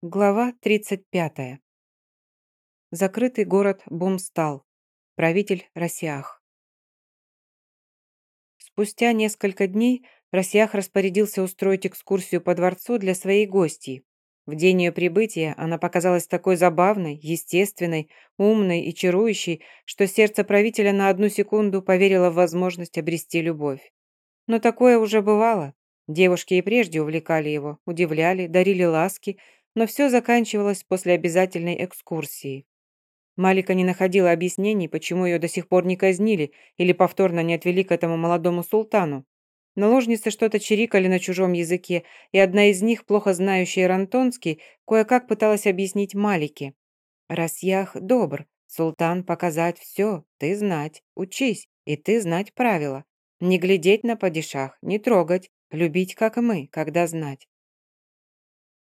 Глава 35. Закрытый город Бумстал. Правитель Росиах. Спустя несколько дней Росиах распорядился устроить экскурсию по дворцу для своей гостьи. В день ее прибытия она показалась такой забавной, естественной, умной и чарующей, что сердце правителя на одну секунду поверило в возможность обрести любовь. Но такое уже бывало. Девушки и прежде увлекали его, удивляли, дарили ласки – но все заканчивалось после обязательной экскурсии. Малика не находила объяснений, почему ее до сих пор не казнили или повторно не отвели к этому молодому султану. Наложницы что-то чирикали на чужом языке, и одна из них, плохо знающая Рантонский, кое-как пыталась объяснить Малике. «Расьях добр, султан показать все, ты знать, учись, и ты знать правила. Не глядеть на падишах, не трогать, любить, как мы, когда знать.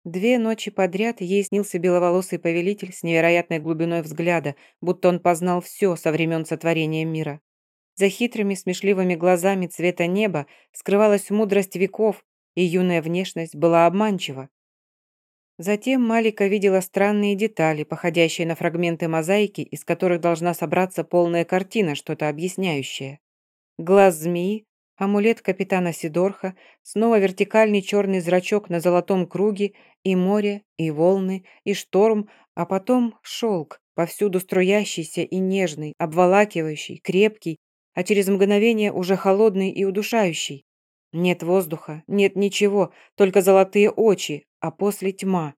Две ночи подряд ей снился беловолосый повелитель с невероятной глубиной взгляда, будто он познал все со времен сотворения мира. За хитрыми смешливыми глазами цвета неба скрывалась мудрость веков, и юная внешность была обманчива. Затем Малика видела странные детали, походящие на фрагменты мозаики, из которых должна собраться полная картина, что-то объясняющее. Глаз змеи, амулет капитана Сидорха, снова вертикальный черный зрачок на золотом круге, и море, и волны, и шторм, а потом шелк, повсюду струящийся и нежный, обволакивающий, крепкий, а через мгновение уже холодный и удушающий. Нет воздуха, нет ничего, только золотые очи, а после тьма.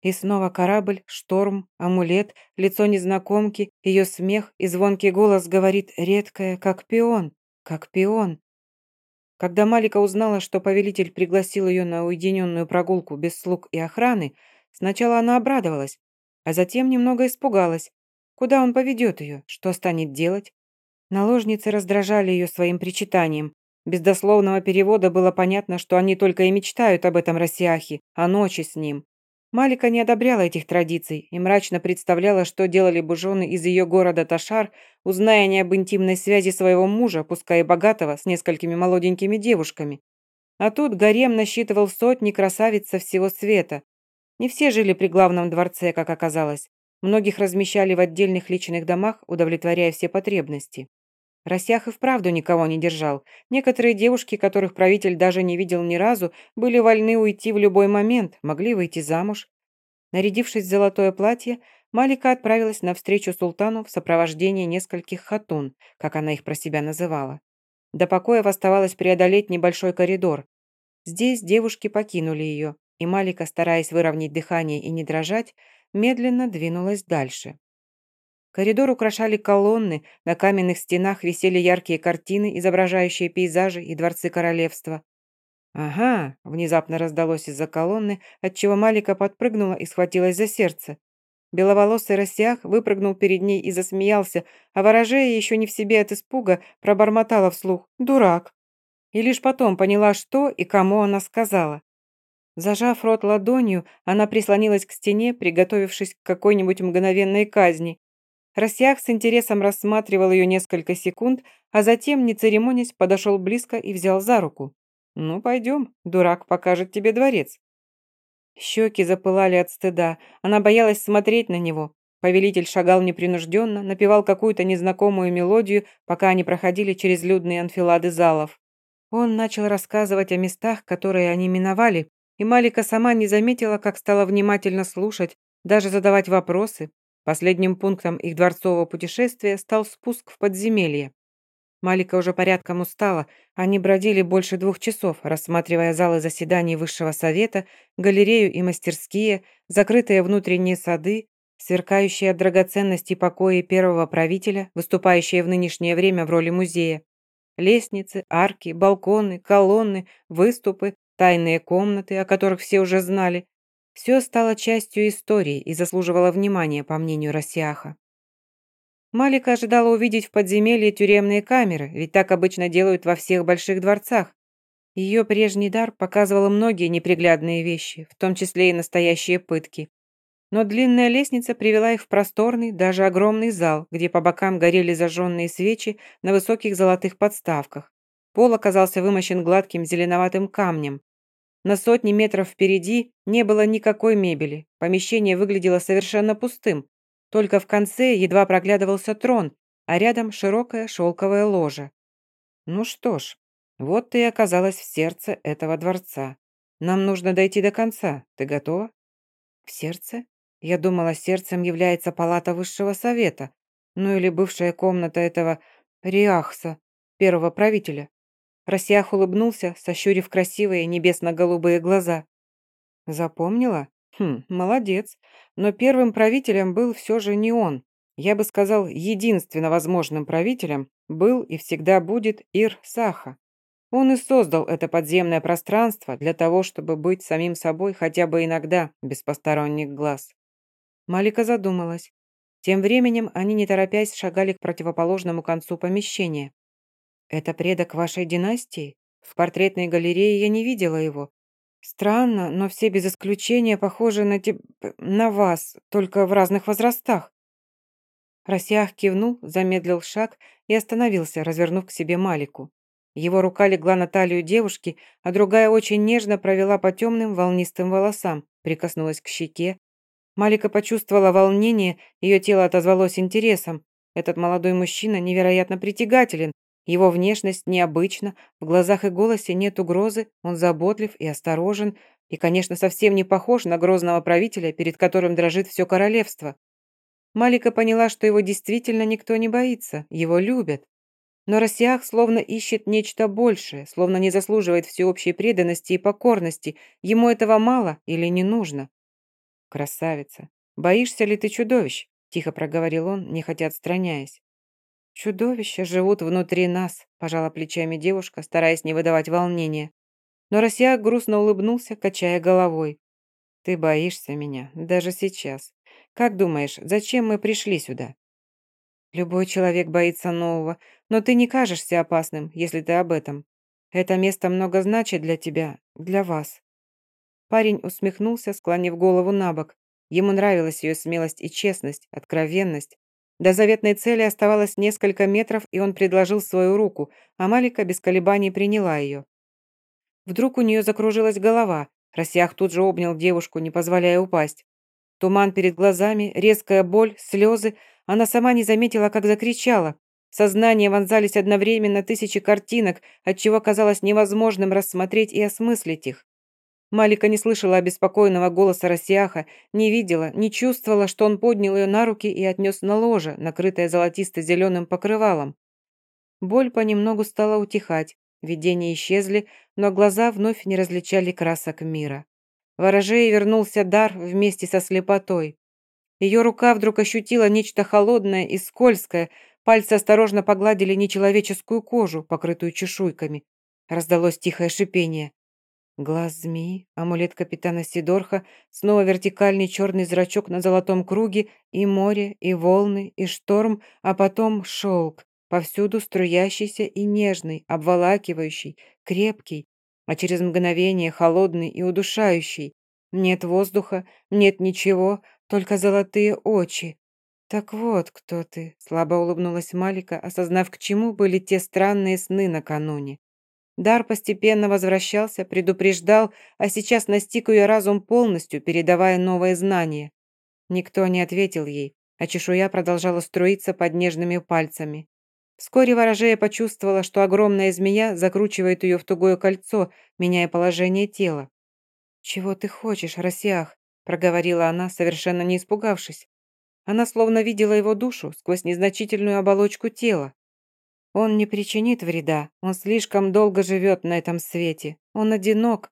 И снова корабль, шторм, амулет, лицо незнакомки, ее смех и звонкий голос говорит редкое, как пион, как пион. Когда Малика узнала, что повелитель пригласил ее на уединенную прогулку без слуг и охраны, сначала она обрадовалась, а затем немного испугалась. Куда он поведет ее? Что станет делать? Наложницы раздражали ее своим причитанием. Без дословного перевода было понятно, что они только и мечтают об этом Росиахе, о ночи с ним. Малика не одобряла этих традиций и мрачно представляла, что делали бы жены из ее города Ташар, узная не об интимной связи своего мужа, пускай и богатого, с несколькими молоденькими девушками. А тут гарем насчитывал сотни красавиц со всего света. Не все жили при главном дворце, как оказалось. Многих размещали в отдельных личных домах, удовлетворяя все потребности. Росях и вправду никого не держал. Некоторые девушки, которых правитель даже не видел ни разу, были вольны уйти в любой момент, могли выйти замуж. Нарядившись в золотое платье, Малика отправилась навстречу султану в сопровождении нескольких хатун, как она их про себя называла. До покоя оставалось преодолеть небольшой коридор. Здесь девушки покинули ее, и Малика, стараясь выровнять дыхание и не дрожать, медленно двинулась дальше. Коридор украшали колонны, на каменных стенах висели яркие картины, изображающие пейзажи и дворцы королевства. «Ага», — внезапно раздалось из-за колонны, отчего Малика подпрыгнула и схватилась за сердце. Беловолосый рассях выпрыгнул перед ней и засмеялся, а ворожея, еще не в себе от испуга, пробормотала вслух «Дурак!» И лишь потом поняла, что и кому она сказала. Зажав рот ладонью, она прислонилась к стене, приготовившись к какой-нибудь мгновенной казни. Рассях с интересом рассматривал ее несколько секунд, а затем, не церемонясь, подошел близко и взял за руку. «Ну, пойдем, дурак покажет тебе дворец». Щеки запылали от стыда, она боялась смотреть на него. Повелитель шагал непринужденно, напевал какую-то незнакомую мелодию, пока они проходили через людные анфилады залов. Он начал рассказывать о местах, которые они миновали, и Малика сама не заметила, как стала внимательно слушать, даже задавать вопросы, Последним пунктом их дворцового путешествия стал спуск в подземелье. Малика уже порядком устала, они бродили больше двух часов, рассматривая залы заседаний Высшего Совета, галерею и мастерские, закрытые внутренние сады, сверкающие от драгоценностей покои первого правителя, выступающие в нынешнее время в роли музея. Лестницы, арки, балконы, колонны, выступы, тайные комнаты, о которых все уже знали, все стало частью истории и заслуживало внимания, по мнению Росиаха. Малика ожидала увидеть в подземелье тюремные камеры, ведь так обычно делают во всех больших дворцах. Ее прежний дар показывал многие неприглядные вещи, в том числе и настоящие пытки. Но длинная лестница привела их в просторный, даже огромный зал, где по бокам горели зажженные свечи на высоких золотых подставках. Пол оказался вымощен гладким зеленоватым камнем. На сотни метров впереди не было никакой мебели. Помещение выглядело совершенно пустым. Только в конце едва проглядывался трон, а рядом широкая шелковая ложа. Ну что ж, вот ты и оказалась в сердце этого дворца. Нам нужно дойти до конца. Ты готова? В сердце? Я думала, сердцем является палата высшего совета. Ну или бывшая комната этого Риахса, первого правителя. Росях улыбнулся, сощурив красивые небесно-голубые глаза. Запомнила? Хм, молодец. Но первым правителем был все же не он. Я бы сказал, единственно возможным правителем был и всегда будет Ир-Саха. Он и создал это подземное пространство для того, чтобы быть самим собой хотя бы иногда, без посторонних глаз. Малика задумалась. Тем временем они, не торопясь, шагали к противоположному концу помещения. «Это предок вашей династии? В портретной галерее я не видела его. Странно, но все без исключения похожи на тип... на вас, только в разных возрастах». Росях кивнул, замедлил шаг и остановился, развернув к себе Малику. Его рука легла на талию девушки, а другая очень нежно провела по темным волнистым волосам, прикоснулась к щеке. Малика почувствовала волнение, ее тело отозвалось интересом. Этот молодой мужчина невероятно притягателен, его внешность необычна, в глазах и голосе нет угрозы, он заботлив и осторожен, и, конечно, совсем не похож на грозного правителя, перед которым дрожит все королевство. Малика поняла, что его действительно никто не боится, его любят. Но Росиах словно ищет нечто большее, словно не заслуживает всеобщей преданности и покорности. Ему этого мало или не нужно? «Красавица, боишься ли ты чудовищ?» – тихо проговорил он, нехотя отстраняясь. «Чудовища живут внутри нас», – пожала плечами девушка, стараясь не выдавать волнения. Но Росиак грустно улыбнулся, качая головой. «Ты боишься меня, даже сейчас. Как думаешь, зачем мы пришли сюда?» Любой человек боится нового, но ты не кажешься опасным, если ты об этом. Это место много значит для тебя, для вас». Парень усмехнулся, склонив голову на бок. Ему нравилась ее смелость и честность, откровенность. До заветной цели оставалось несколько метров, и он предложил свою руку, а Малика без колебаний приняла ее. Вдруг у нее закружилась голова. Росях тут же обнял девушку, не позволяя упасть. Туман перед глазами, резкая боль, слезы. Она сама не заметила, как закричала. В сознание вонзались одновременно тысячи картинок, отчего казалось невозможным рассмотреть и осмыслить их. Малика не слышала обеспокоенного голоса Росиаха, не видела, не чувствовала, что он поднял ее на руки и отнес на ложе, накрытое золотисто-зеленым покрывалом. Боль понемногу стала утихать, видения исчезли, но глаза вновь не различали красок мира. Ворожей вернулся дар вместе со слепотой. Ее рука вдруг ощутила нечто холодное и скользкое, пальцы осторожно погладили нечеловеческую кожу, покрытую чешуйками. Раздалось тихое шипение. Глаз змеи, амулет капитана Сидорха, снова вертикальный черный зрачок на золотом круге, и море, и волны, и шторм, а потом шелк, повсюду струящийся и нежный, обволакивающий, крепкий, а через мгновение холодный и удушающий. Нет воздуха, нет ничего, только золотые очи. «Так вот кто ты», — слабо улыбнулась Малика, осознав, к чему были те странные сны накануне. Дар постепенно возвращался, предупреждал, а сейчас настиг ее разум полностью, передавая новые знания. Никто не ответил ей, а чешуя продолжала струиться под нежными пальцами. Вскоре ворожея почувствовала, что огромная змея закручивает ее в тугое кольцо, меняя положение тела. «Чего ты хочешь, Росиах?» – проговорила она, совершенно не испугавшись. Она словно видела его душу сквозь незначительную оболочку тела. Он не причинит вреда, он слишком долго живет на этом свете, он одинок.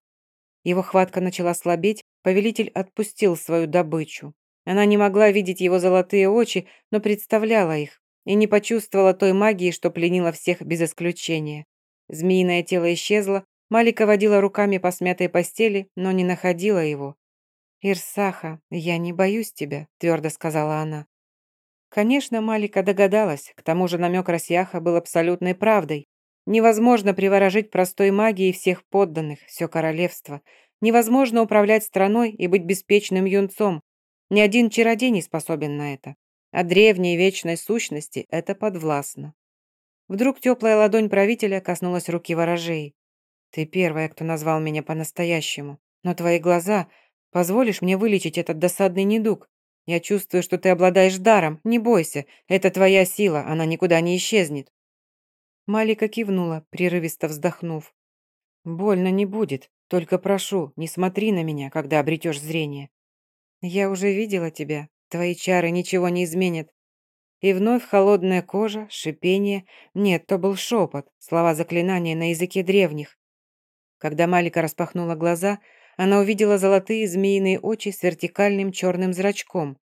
Его хватка начала слабеть, повелитель отпустил свою добычу. Она не могла видеть его золотые очи, но представляла их и не почувствовала той магии, что пленила всех без исключения. Змеиное тело исчезло, Малика водила руками по смятой постели, но не находила его. «Ирсаха, я не боюсь тебя», – твердо сказала она. Конечно, Малика догадалась, к тому же намек Росьяха был абсолютной правдой. Невозможно приворожить простой магией всех подданных, все королевство. Невозможно управлять страной и быть беспечным юнцом. Ни один чародей не способен на это а древней вечной сущности это подвластно. Вдруг теплая ладонь правителя коснулась руки ворожей. Ты первая, кто назвал меня по-настоящему. Но твои глаза... Позволишь мне вылечить этот досадный недуг? Я чувствую, что ты обладаешь даром. Не бойся. Это твоя сила. Она никуда не исчезнет». Малика кивнула, прерывисто вздохнув. «Больно не будет. Только прошу, не смотри на меня, когда обретешь зрение. Я уже видела тебя. Твои чары ничего не изменят. И вновь холодная кожа, шипение. Нет, то был шепот, слова заклинания на языке древних. Когда Малика распахнула глаза, она увидела золотые змеиные очи с вертикальным черным зрачком.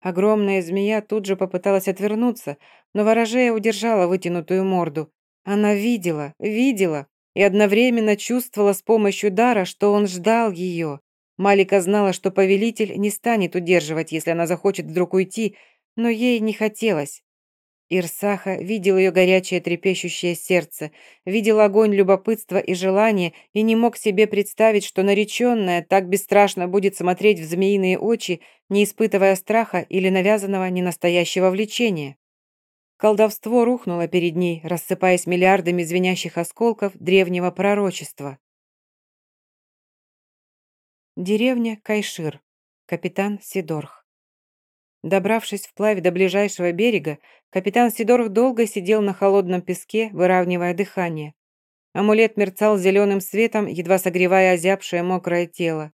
Огромная змея тут же попыталась отвернуться, но ворожея удержала вытянутую морду. Она видела, видела и одновременно чувствовала с помощью дара, что он ждал ее. Малика знала, что повелитель не станет удерживать, если она захочет вдруг уйти, но ей не хотелось. Ирсаха видел ее горячее трепещущее сердце, видел огонь любопытства и желания и не мог себе представить, что нареченная так бесстрашно будет смотреть в змеиные очи, не испытывая страха или навязанного ненастоящего влечения. Колдовство рухнуло перед ней, рассыпаясь миллиардами звенящих осколков древнего пророчества. Деревня Кайшир. Капитан Сидорх. Добравшись вплавь до ближайшего берега, капитан Сидоров долго сидел на холодном песке, выравнивая дыхание. Амулет мерцал зеленым светом, едва согревая озябшее мокрое тело.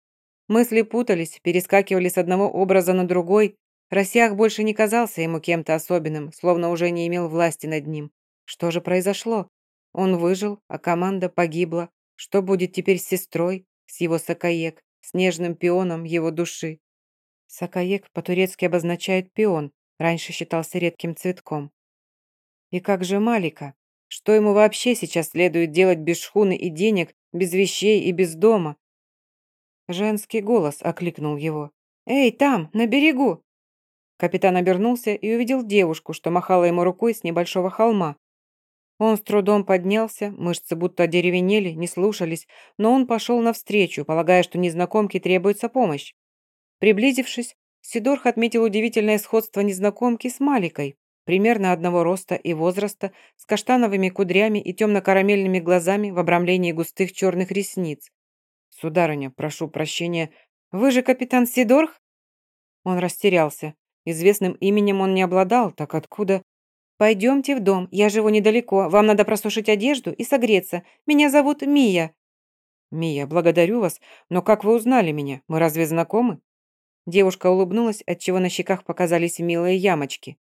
Мысли путались, перескакивали с одного образа на другой. Рассях больше не казался ему кем-то особенным, словно уже не имел власти над ним. Что же произошло? Он выжил, а команда погибла. Что будет теперь с сестрой, с его сакаек, с нежным пионом его души? Сакаек по-турецки обозначает пион, раньше считался редким цветком. И как же Малика? Что ему вообще сейчас следует делать без шхуны и денег, без вещей и без дома? Женский голос окликнул его. «Эй, там, на берегу!» Капитан обернулся и увидел девушку, что махала ему рукой с небольшого холма. Он с трудом поднялся, мышцы будто одеревенели, не слушались, но он пошел навстречу, полагая, что незнакомке требуется помощь. Приблизившись, Сидорх отметил удивительное сходство незнакомки с Маликой, примерно одного роста и возраста, с каштановыми кудрями и темно-карамельными глазами в обрамлении густых черных ресниц. «Сударыня, прошу прощения, вы же капитан Сидорх?» Он растерялся. Известным именем он не обладал, так откуда... «Пойдемте в дом, я живу недалеко, вам надо просушить одежду и согреться. Меня зовут Мия». «Мия, благодарю вас, но как вы узнали меня? Мы разве знакомы?» Девушка улыбнулась, отчего на щеках показались милые ямочки.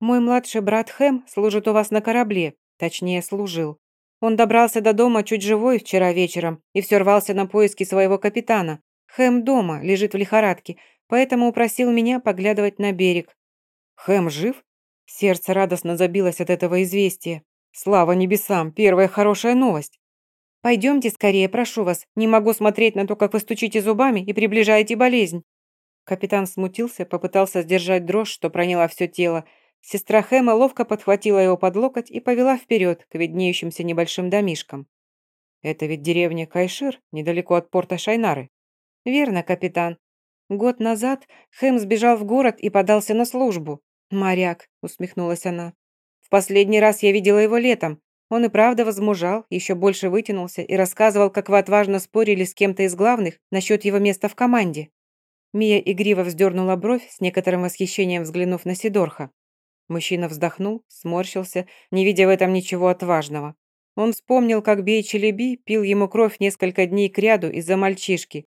«Мой младший брат Хэм служит у вас на корабле, точнее, служил. Он добрался до дома чуть живой вчера вечером и все рвался на поиски своего капитана. Хэм дома, лежит в лихорадке, поэтому упросил меня поглядывать на берег». «Хэм жив?» Сердце радостно забилось от этого известия. «Слава небесам, первая хорошая новость!» «Пойдемте скорее, прошу вас. Не могу смотреть на то, как вы стучите зубами и приближаете болезнь». Капитан смутился, попытался сдержать дрожь, что проняла все тело. Сестра Хэма ловко подхватила его под локоть и повела вперед к виднеющимся небольшим домишкам. «Это ведь деревня Кайшир, недалеко от порта Шайнары». «Верно, капитан. Год назад Хэм сбежал в город и подался на службу. «Моряк», — усмехнулась она. «В последний раз я видела его летом. Он и правда возмужал, еще больше вытянулся и рассказывал, как вы отважно спорили с кем-то из главных насчет его места в команде. Мия игриво вздернула бровь, с некоторым восхищением взглянув на Сидорха. Мужчина вздохнул, сморщился, не видя в этом ничего отважного. Он вспомнил, как Бей Челеби пил ему кровь несколько дней кряду из-за мальчишки.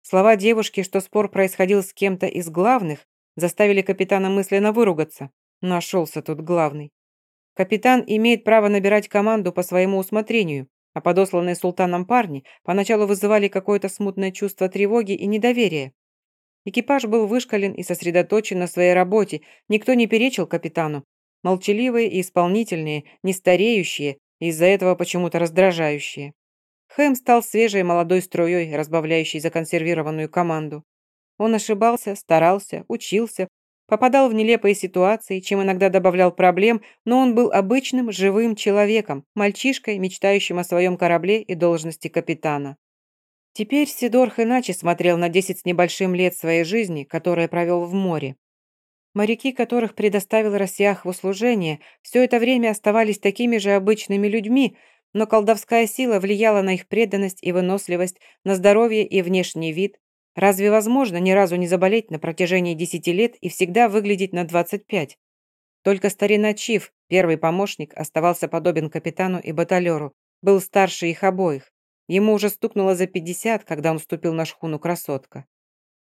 Слова девушки, что спор происходил с кем-то из главных, заставили капитана мысленно выругаться. Нашелся тут главный. Капитан имеет право набирать команду по своему усмотрению, а подосланные султаном парни поначалу вызывали какое-то смутное чувство тревоги и недоверия. Экипаж был вышкален и сосредоточен на своей работе, никто не перечил капитану. Молчаливые и исполнительные, не стареющие, из-за этого почему-то раздражающие. Хэм стал свежей молодой струей, разбавляющей законсервированную команду. Он ошибался, старался, учился, попадал в нелепые ситуации, чем иногда добавлял проблем, но он был обычным, живым человеком, мальчишкой, мечтающим о своем корабле и должности капитана. Теперь Сидорх иначе смотрел на десять с небольшим лет своей жизни, которые провел в море. Моряки, которых предоставил Россиях в услужение, все это время оставались такими же обычными людьми, но колдовская сила влияла на их преданность и выносливость, на здоровье и внешний вид. Разве возможно ни разу не заболеть на протяжении 10 лет и всегда выглядеть на 25? Только старина Чиф, первый помощник, оставался подобен капитану и баталеру, был старше их обоих. Ему уже стукнуло за 50, когда он вступил на шхуну «Красотка».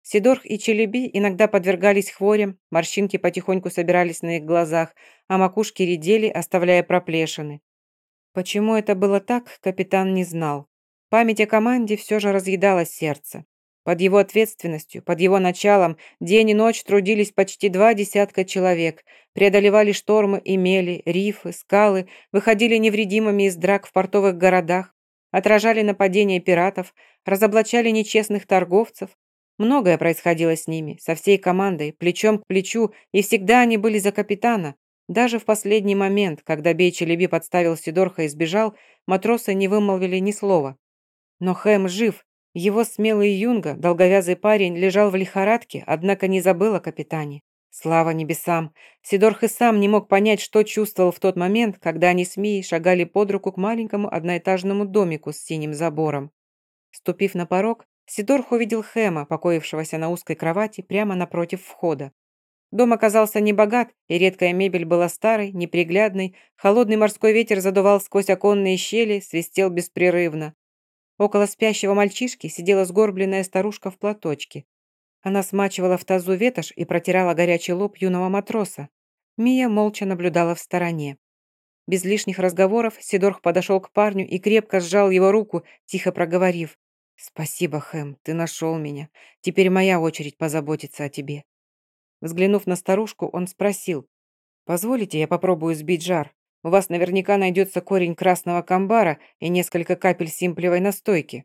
Сидорх и Челеби иногда подвергались хворям, морщинки потихоньку собирались на их глазах, а макушки редели, оставляя проплешины. Почему это было так, капитан не знал. Память о команде все же разъедала сердце. Под его ответственностью, под его началом день и ночь трудились почти два десятка человек, преодолевали штормы и мели, рифы, скалы, выходили невредимыми из драк в портовых городах, отражали нападения пиратов, разоблачали нечестных торговцев, Многое происходило с ними, со всей командой, плечом к плечу, и всегда они были за капитана. Даже в последний момент, когда Бейчелеби подставил Сидорха и сбежал, матросы не вымолвили ни слова. Но Хэм жив. Его смелый юнга, долговязый парень, лежал в лихорадке, однако не забыл о капитане. Слава небесам! Сидорх и сам не мог понять, что чувствовал в тот момент, когда они с Мией шагали под руку к маленькому одноэтажному домику с синим забором. Ступив на порог, Сидорх увидел Хэма, покоившегося на узкой кровати прямо напротив входа. Дом оказался небогат, и редкая мебель была старой, неприглядной, холодный морской ветер задувал сквозь оконные щели, свистел беспрерывно. Около спящего мальчишки сидела сгорбленная старушка в платочке. Она смачивала в тазу ветошь и протирала горячий лоб юного матроса. Мия молча наблюдала в стороне. Без лишних разговоров Сидорх подошел к парню и крепко сжал его руку, тихо проговорив. «Спасибо, Хэм, ты нашел меня. Теперь моя очередь позаботиться о тебе». Взглянув на старушку, он спросил. «Позволите, я попробую сбить жар? У вас наверняка найдется корень красного камбара и несколько капель симплевой настойки».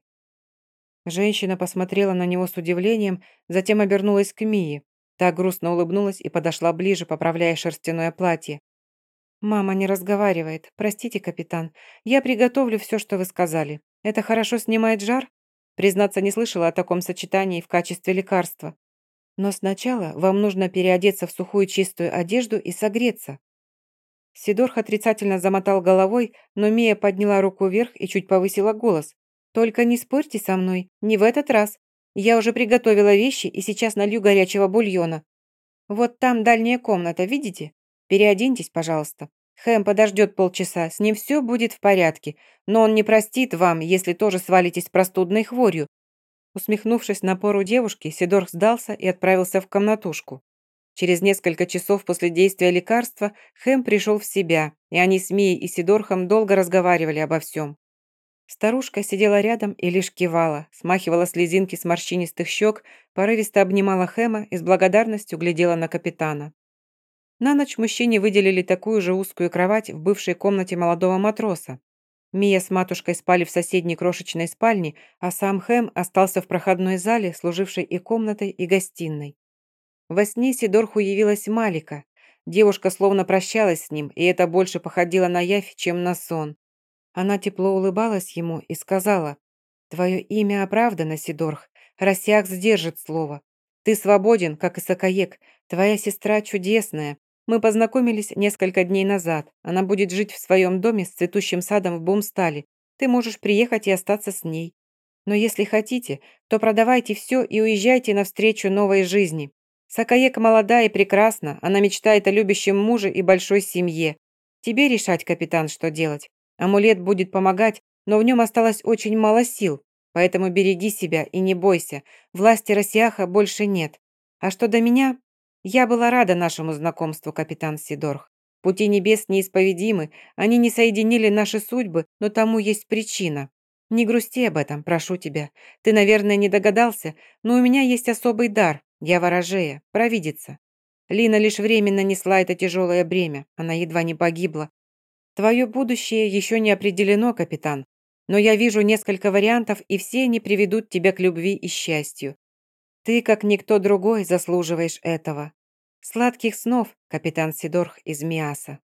Женщина посмотрела на него с удивлением, затем обернулась к Мии. Та грустно улыбнулась и подошла ближе, поправляя шерстяное платье. «Мама не разговаривает. Простите, капитан. Я приготовлю все, что вы сказали. Это хорошо снимает жар?» Признаться, не слышала о таком сочетании в качестве лекарства. Но сначала вам нужно переодеться в сухую чистую одежду и согреться. Сидорх отрицательно замотал головой, но Мия подняла руку вверх и чуть повысила голос. «Только не спорьте со мной, не в этот раз. Я уже приготовила вещи и сейчас налью горячего бульона. Вот там дальняя комната, видите? Переоденьтесь, пожалуйста. Хэм подождет полчаса, с ним все будет в порядке, но он не простит вам, если тоже свалитесь простудной хворью». Усмехнувшись напору девушки, Сидорх сдался и отправился в комнатушку. Через несколько часов после действия лекарства Хэм пришел в себя, и они с Мией и Сидорхом долго разговаривали обо всем. Старушка сидела рядом и лишь кивала, смахивала слезинки с морщинистых щек, порывисто обнимала Хэма и с благодарностью глядела на капитана. На ночь мужчине выделили такую же узкую кровать в бывшей комнате молодого матроса. Мия с матушкой спали в соседней крошечной спальне, а сам Хэм остался в проходной зале, служившей и комнатой, и гостиной. Во сне Сидорху явилась Малика. Девушка словно прощалась с ним, и это больше походило на явь, чем на сон. Она тепло улыбалась ему и сказала, «Твое имя оправдано, Сидорх. Росяк сдержит слово. Ты свободен, как и Сакаек. Твоя сестра чудесная. Мы познакомились несколько дней назад. Она будет жить в своем доме с цветущим садом в Бумстале. Ты можешь приехать и остаться с ней. Но если хотите, то продавайте все и уезжайте навстречу новой жизни. Сакаека молода и прекрасна, она мечтает о любящем муже и большой семье. Тебе решать, капитан, что делать. Амулет будет помогать, но в нем осталось очень мало сил, поэтому береги себя и не бойся. Власти Росиаха больше нет. А что до меня, я была рада нашему знакомству, капитан Сидорх. Пути небес неисповедимы, они не соединили наши судьбы, но тому есть причина. Не грусти об этом, прошу тебя. Ты, наверное, не догадался, но у меня есть особый дар. Я ворожея, провидица. Лина лишь временно несла это тяжелое бремя, она едва не погибла. Твое будущее еще не определено, капитан, но я вижу несколько вариантов, и все они приведут тебя к любви и счастью. Ты, как никто другой, заслуживаешь этого. Сладких снов, капитан Сидорх из Миаса.